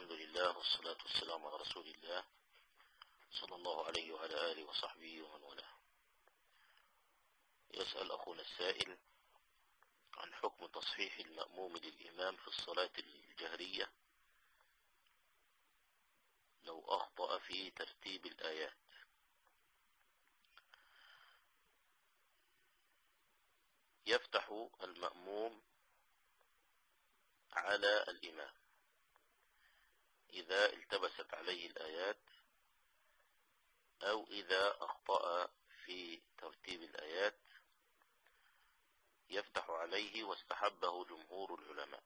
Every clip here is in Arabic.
الحمد لله والصلاة والسلام على رسول الله صلى الله عليه وعلى آله وصحبه ومن والاه. يسأل أخونا السائل عن حكم تصحيح المأموم للإمام في الصلاة الجهرية. لو أخطأ في ترتيب الآيات. يفتح المأموم على الإمام. إذا التبست عليه الآيات أو إذا أخطأ في ترتيب الآيات يفتح عليه واستحبه جمهور العلماء.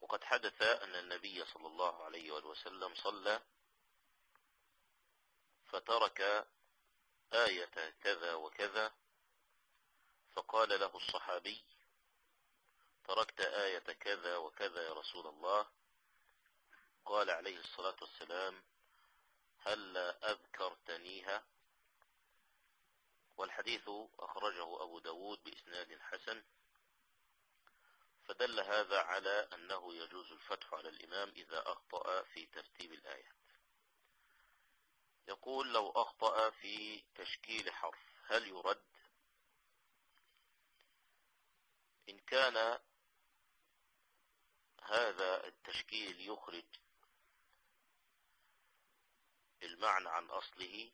وقد حدث أن النبي صلى الله عليه وسلم صلى فترك آية كذا وكذا فقال له الصحابي تركت آية كذا وكذا يا رسول الله. قال عليه الصلاة والسلام هل أذكرتنيها؟ والحديث أخرجه أبو داود بإسناد حسن. فدل هذا على أنه يجوز الفتح على الإمام إذا أخطأ في ترتيب الآيات. يقول لو أخطأ في تشكيل حرف هل يرد؟ إن كان هذا التشكيل يخرج المعنى عن أصله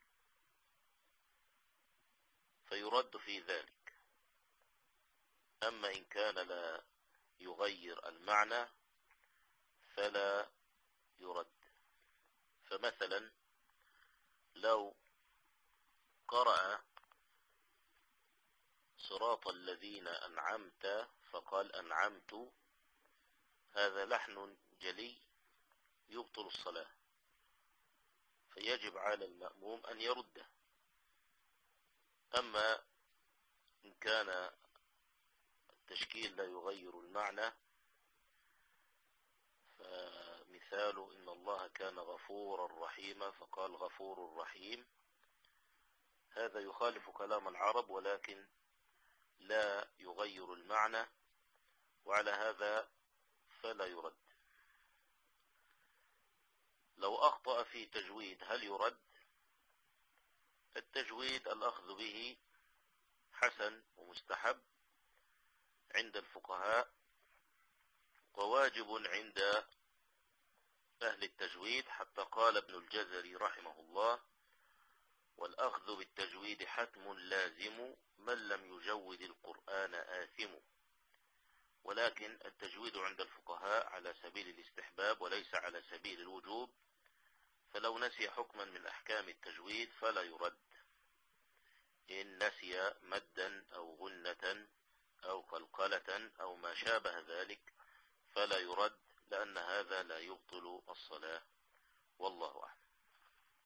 فيرد في ذلك. أما إن كان لا يغير المعنى فلا يرد. فمثلا لو قرأ صراط الذين أنعمت فقال أنعمت هذا لحن جلي يبطل الصلاة فيجب على المأموم أن يرده. أما إن كان التشكيل لا يغير المعنى فمثال إن الله كان غفورا رحيما فقال غفور رحيم. هذا يخالف كلام العرب ولكن لا يغير المعنى. وعلى هذا فلا يرد. لو أخطأ في تجويد هل يرد؟ التجويد الأخذ به حسن ومستحب عند الفقهاء وواجب عند أهل التجويد حتى قال ابن الجزري رحمه الله والأخذ بالتجويد حتم لازم من لم يجود القرآن آثم. ولكن التجويد عند الفقهاء على سبيل الاستحباب وليس على سبيل الوجوب فلو نسي حكما من أحكام التجويد فلا يرد. إن نسي مدا أو غنة أو قلقلة أو ما شابه ذلك فلا يرد لأن هذا لا يبطل الصلاة. والله أعلم.